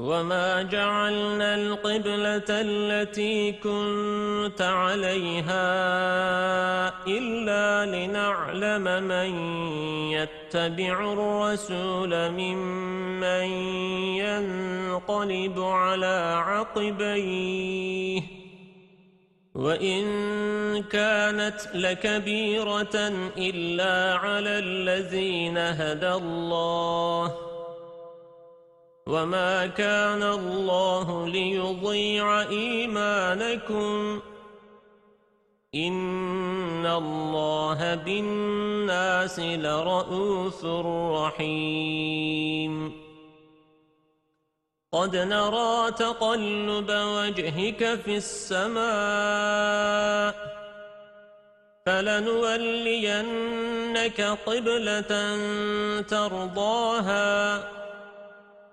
وما جعلنا القبلة التي كنت عليها إلا لنعلم من يتبع الرسول ممن ينقلب على عقبيه وإن كانت لكبيرة إلا على الذين هدى الله وما كان الله ليضيع إيمانكم إن الله بالناس لرؤوف رحيم قد نرى تقلب وجهك في السماء فلنولينك قبلة ترضاها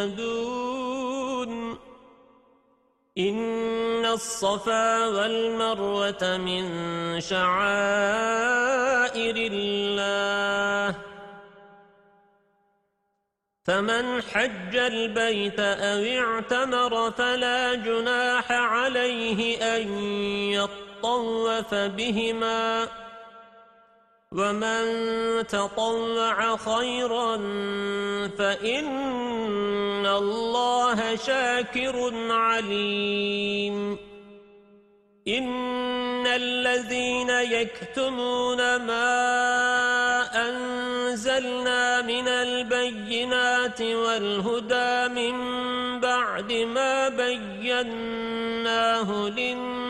المهتدون إن الصفا والمروة من شعائر الله. فمن حج البيت أو اعتمر فلا جناح عليه أن يطوف بهما. ومن تطوع خيرا فإن الله شاكر عليم إن الذين يكتمون ما أنزلنا من البينات والهدى من بعد ما بيناه للناس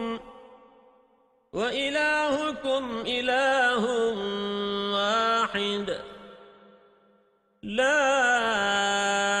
وإلهكم إله واحد. لا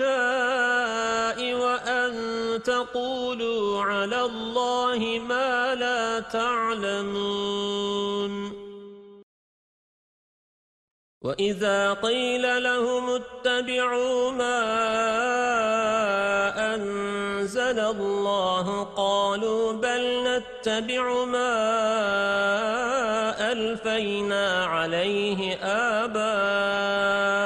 والفحشاء وأن تقولوا على الله ما لا تعلمون. وَإِذَا قِيلَ لَهُمُ اتَّبِعُوا مَا أَنزَلَ اللَّهُ قَالُوا بَلْ نَتَّبِعُ مَا أَلْفَيْنَا عَلَيْهِ آبَاءَنَا.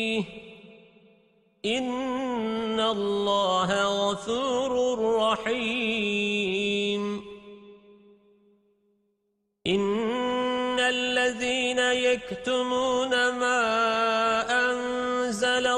إِنَّ اللَّهَ غَفُورٌ رَّحِيمٌ إِنَّ الَّذِينَ يَكْتُمُونَ مَا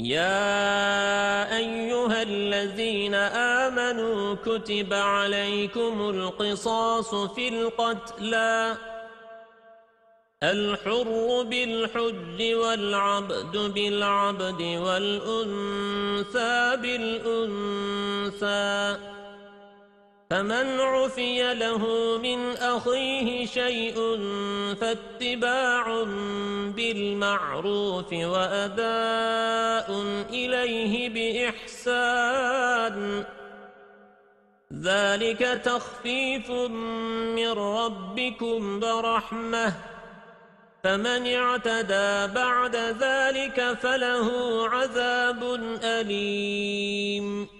يا أيها الذين آمنوا كتب عليكم القصاص في القتلى الحر بالحج والعبد بالعبد والأنثى بالأنثى فمن عفي له من أخيه شيء فاتباع بالمعروف وأداء إليه بإحسان ذلك تخفيف من ربكم برحمة فمن اعتدى بعد ذلك فله عذاب أليم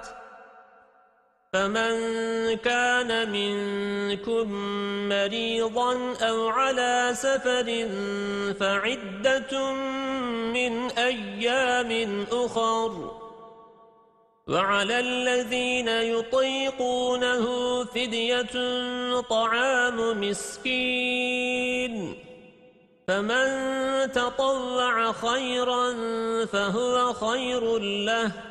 فمن كان منكم مريضا أو على سفر فعدة من أيام أخر. وعلى الذين يطيقونه فدية طعام مسكين. فمن تطوع خيرا فهو خير له.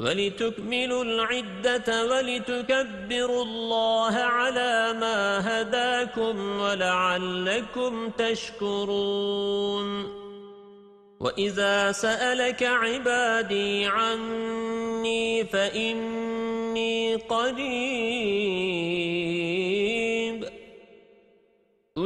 ولتكملوا العدة ولتكبروا الله على ما هداكم ولعلكم تشكرون. وإذا سألك عبادي عني فإني قريب.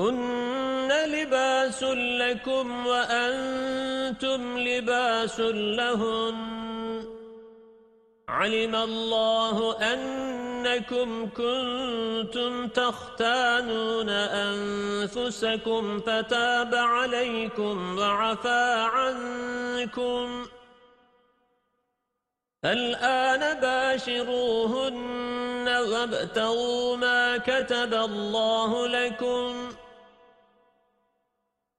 هن لباس لكم وأنتم لباس لهن. علم الله أنكم كنتم تختانون أنفسكم فتاب عليكم وعفى عنكم. الآن باشروهن وابتغوا ما كتب الله لكم.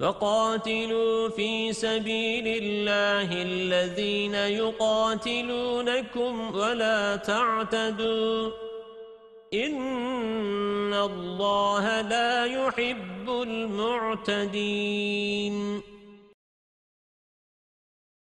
فقاتلوا في سبيل الله الذين يقاتلونكم ولا تعتدوا. إن الله لا يحب المعتدين.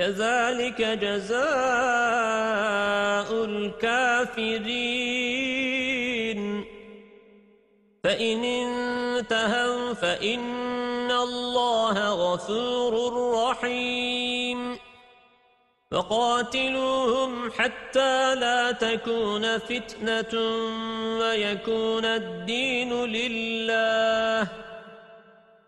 كذلك جزاء الكافرين. فإن انتهوا فإن الله غفور رحيم. فقاتلوهم حتى لا تكون فتنة ويكون الدين لله.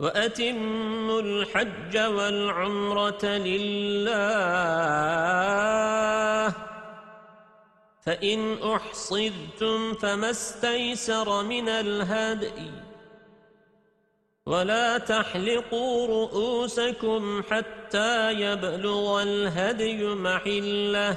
وأتموا الحج والعمرة لله فإن أحصدتم فما استيسر من الهدي ولا تحلقوا رؤوسكم حتى يبلغ الهدي محله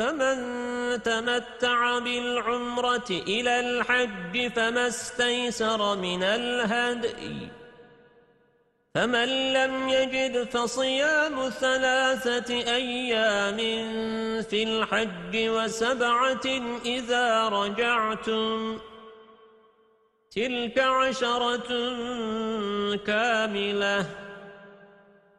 فمن تمتع بالعمرة إلى الحج فما استيسر من الهدي فمن لم يجد فصيام ثلاثة أيام في الحج وسبعة إذا رجعتم تلك عشرة كاملة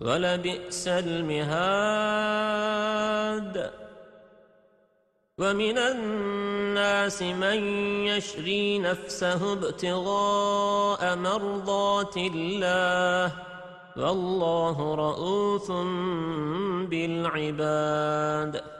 ولبئس المهاد. ومن الناس من يشري نفسه ابتغاء مرضات الله. والله رؤوف بالعباد.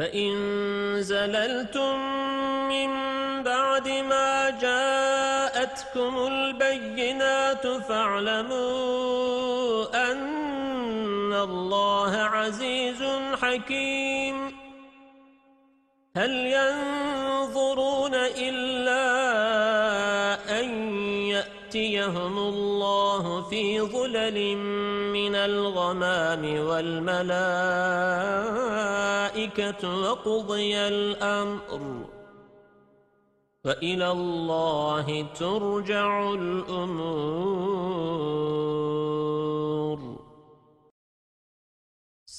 فإن زللتم من بعد ما جاءتكم البينات فاعلموا أن الله عزيز حكيم. هل ينظرون إلا يأتيهم الله في ظلل من الغمام والملائكة وقضي الأمر. فإلى الله ترجع الأمور.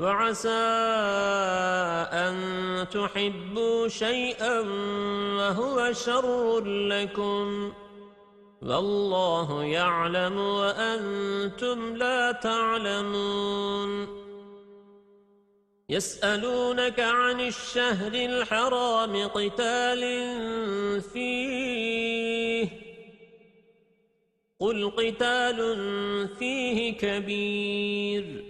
وعسى أن تحبوا شيئا وهو شر لكم والله يعلم وأنتم لا تعلمون يسألونك عن الشهر الحرام قتال فيه قل قتال فيه كبير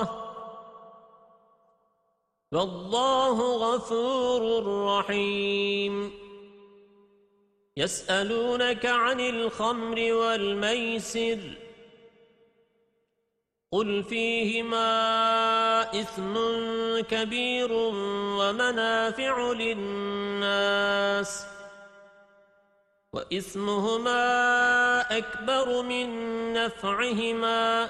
والله غفور رحيم. يسألونك عن الخمر والميسر. قل فيهما إثم كبير ومنافع للناس. وإثمهما أكبر من نفعهما.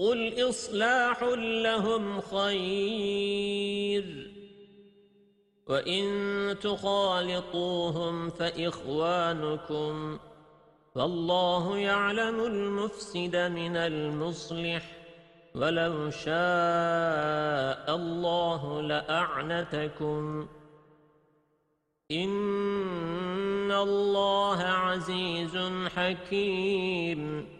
قل إصلاح لهم خير وإن تخالطوهم فإخوانكم فالله يعلم المفسد من المصلح ولو شاء الله لأعنتكم إن الله عزيز حكيم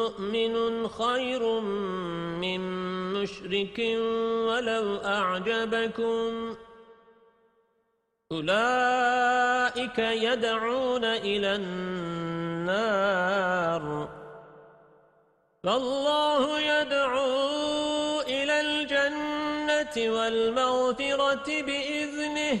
مؤمن خير من مشرك ولو أعجبكم. أولئك يدعون إلى النار. فالله يدعو إلى الجنة والمغفرة بإذنه.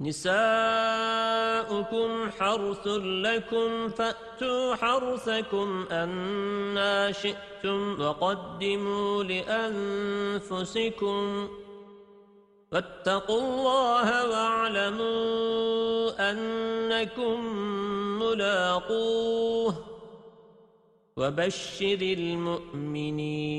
نساؤكم حرث لكم فأتوا حرثكم أنا شئتم وقدموا لأنفسكم فاتقوا الله واعلموا أنكم ملاقوه وبشر المؤمنين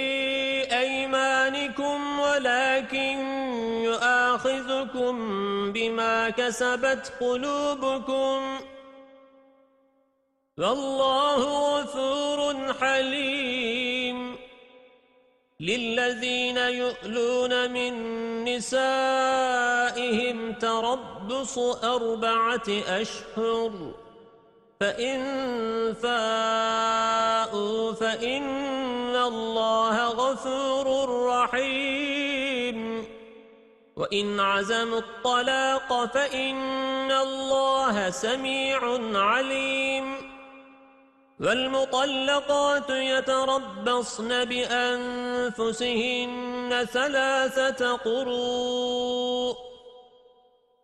يؤاخذكم بما كسبت قلوبكم والله غفور حليم للذين يؤلون من نسائهم تربص أربعة أشهر فإن فاءوا فإن الله غفور رحيم وإن عزموا الطلاق فإن الله سميع عليم. والمطلقات يتربصن بأنفسهن ثلاثة قروء.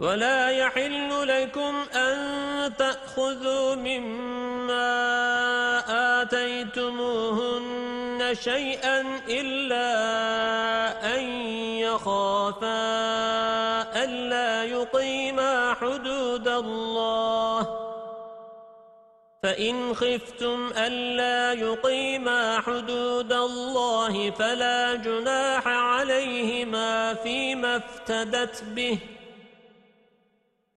ولا يحل لكم أن تأخذوا مما آتيتموهن شيئا إلا أن يخافا ألا يقيما حدود الله. فإن خفتم ألا يقيما حدود الله فلا جناح عليهما فيما افتدت به.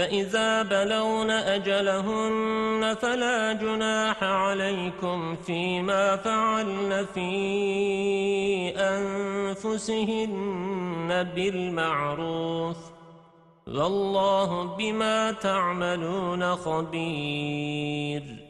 فإذا بلون أجلهن فلا جناح عليكم فيما فعلن في أنفسهن بالمعروف والله بما تعملون خبير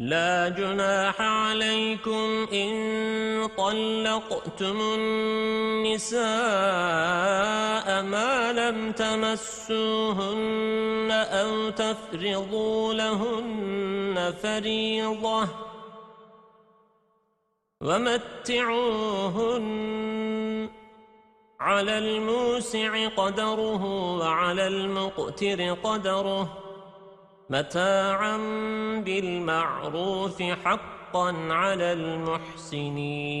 لا جناح عليكم إن طلقتم النساء ما لم تمسوهن أو تفرضوا لهن فريضة ومتعوهن على الموسع قدره وعلى المقتر قدره متاعا بالمعروف حقا على المحسنين.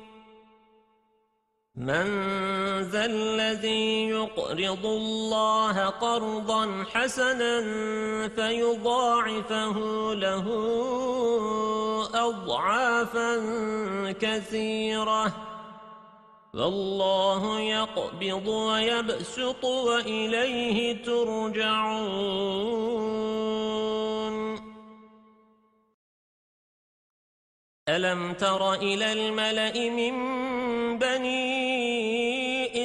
من ذا الذي يقرض الله قرضا حسنا فيضاعفه له أضعافا كثيرة. والله يقبض ويبسط وإليه ترجعون. ألم تر إلى الملأ من بني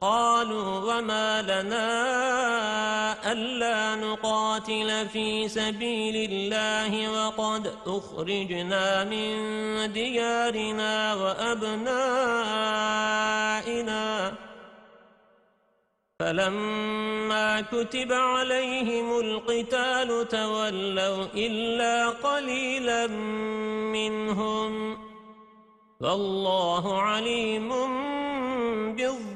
قالوا وما لنا ألا نقاتل في سبيل الله وقد أخرجنا من ديارنا وأبنائنا. فلما كتب عليهم القتال تولوا إلا قليلا منهم. والله عليم بالظالمين.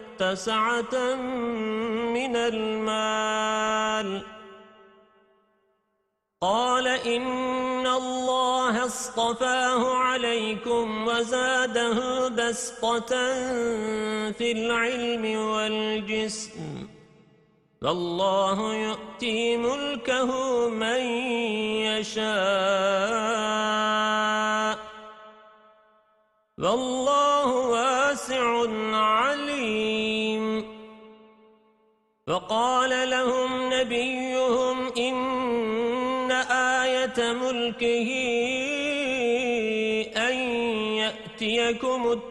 سعة من المال. قال إن الله اصطفاه عليكم وزاده بسطة في العلم والجسم. فالله يؤتي ملكه من يشاء. والله واسع عليم. وقال لهم نبيهم إن آية ملكه أن يأتيكم التقوى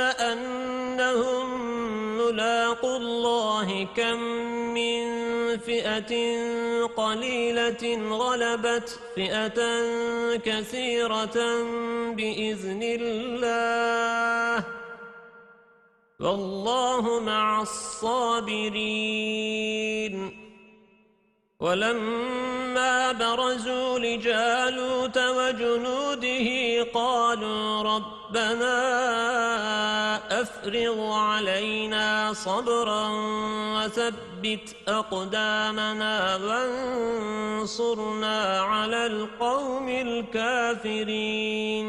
أنهم ملاقوا الله كم من فئة قليلة غلبت فئة كثيرة بإذن الله والله مع الصابرين ولما برزوا لجالوت وجنوده قالوا ربنا أفرغ علينا صبرا وثبت أقدامنا وانصرنا على القوم الكافرين.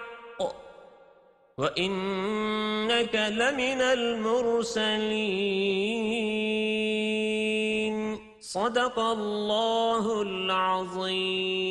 وَإِنَّكَ لَمِنَ الْمُرْسَلِينَ صدق الله العظيم